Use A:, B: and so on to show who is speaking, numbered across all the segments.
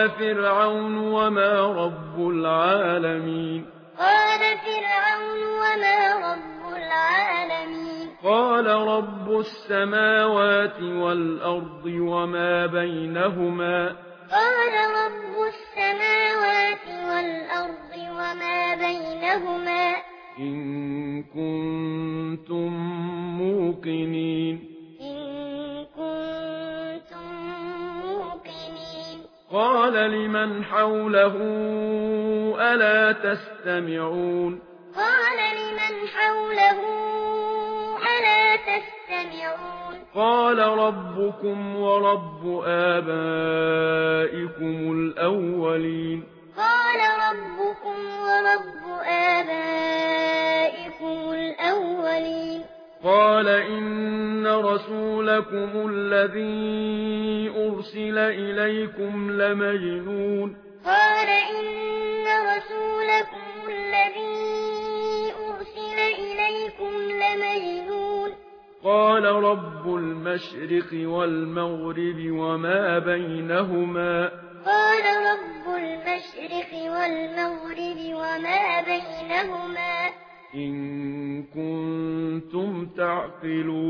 A: قال فرعون وما رب العالمين
B: قال فرعون وما رب العالمين۔
A: قال رب السماوات والأرض وما بينهما۔
B: قال رب السماوات والأرض وما بينهما۔
A: إن كنتم موقنين۔ قال لمن حوله ألا تستمعون
B: قال لمن حوله ألا تستمعون
A: قال ربكم ورب آبائكم الأولين
B: قال ربكم ورب آبائكم الأولين
A: قال إن إن رسولكم الذي أرسل إليكم لمجنون.
B: قال إن رسولكم الذي أرسل إليكم لمجنون.
A: قال رب المشرق والمغرب وما بينهما.
B: قال رب المشرق والمغرب وما بينهما.
A: إن كنتم تعقلون.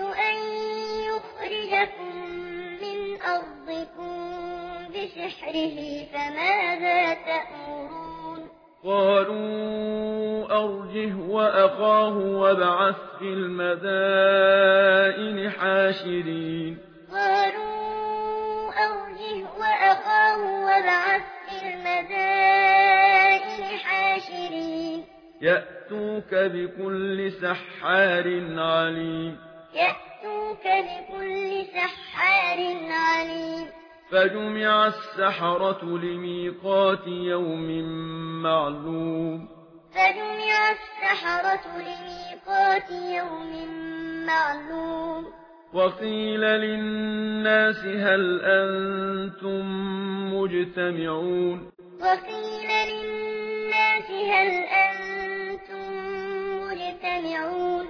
B: أمره فماذا تأمرون
A: قالوا أرجه وأخاه وابعث في المدائن حاشرين
B: قالوا أرجه وأخاه وابعث في المدائن حاشرين
A: يأتوك بكل سحار عليم
B: يأتوك بكل سحار عليم
A: فجمع السحرة لميقات يوم معلوم.
B: فجمع السحرة لميقات يوم معلوم.
A: وقيل للناس هل أنتم مجتمعون؟
B: وقيل للناس هل أنتم مجتمعون؟